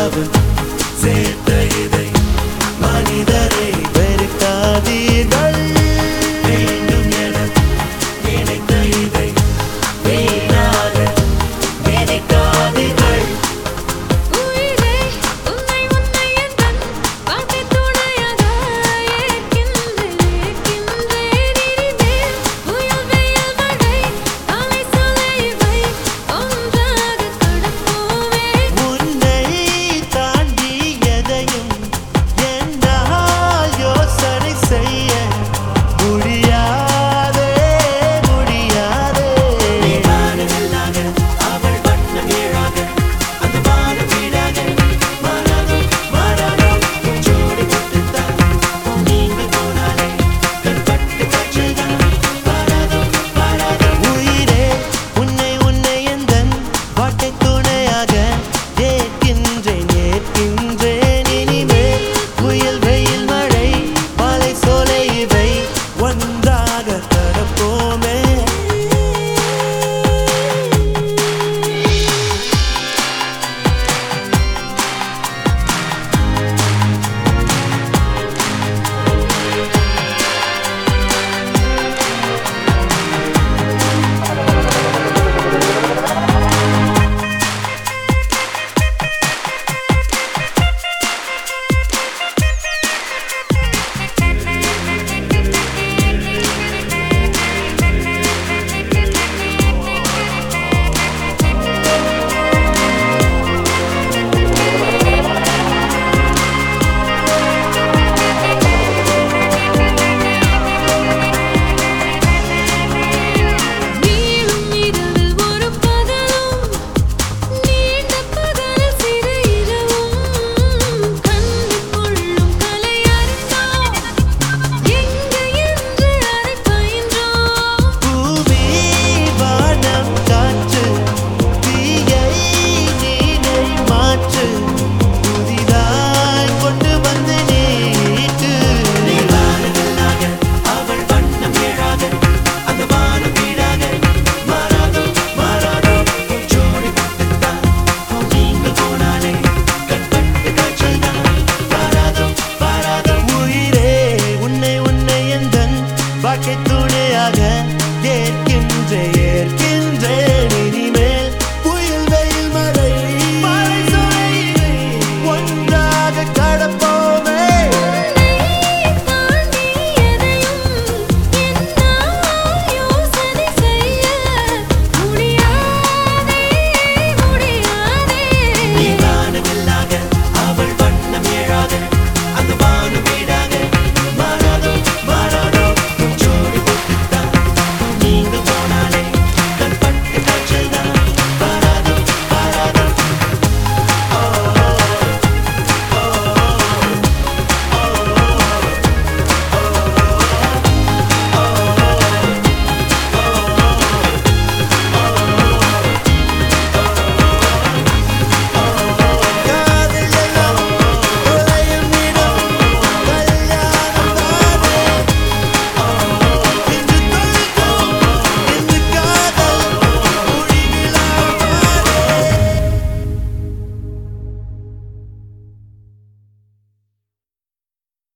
பாவம். சேர்த்த இதை மனிதரை வெறுக்காதீர்கள்.